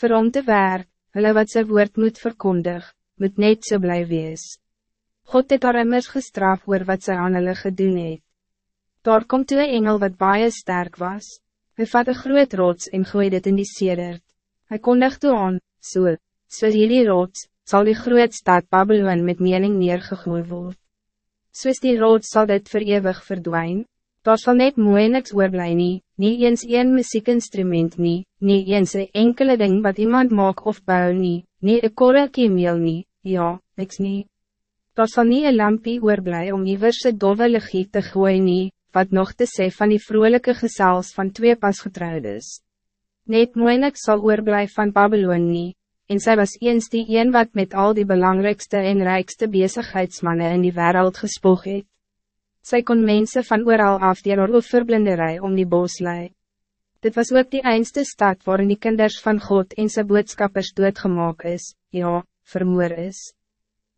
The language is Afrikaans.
vir hom te werk, hulle wat sy woord moet verkondig, moet net so bly wees. God het haar immers gestraf oor wat sy aan hulle gedoen het. Daar komt toe een engel wat baie sterk was. Hij vat een groot rots en gooi dit in die sedert. Hij kondig toe aan, so, so hierdie rots, zal die groot stad Babylon met mening neergegooi word. Soos die rots zal dit voor eeuwig verdwijnen. Daar sal net mooi niks oorblij nie, nie eens een muziekinstrument nie, nie eens een enkele ding wat iemand maak of bou nie, nie een korrelkie meel nie, ja, niks nie. Daar sal nie een lampie oorblij om iwerse dove ligie te gooi nie, wat nog te sê van die vrolijke gezels van twee pasgetrouwdes. Net moeilijk zal oorblijf van Babylon nie, en zij was eens die een wat met al die belangrijkste en rijkste bezigheidsmannen in die wereld gespoog het. Sy kon mensen van ooral af die haar verblinderij om die bos lei. Dit was ook die eindste stad waarin die kinders van God en sy boodskappers doodgemaak is, ja, vermoor is.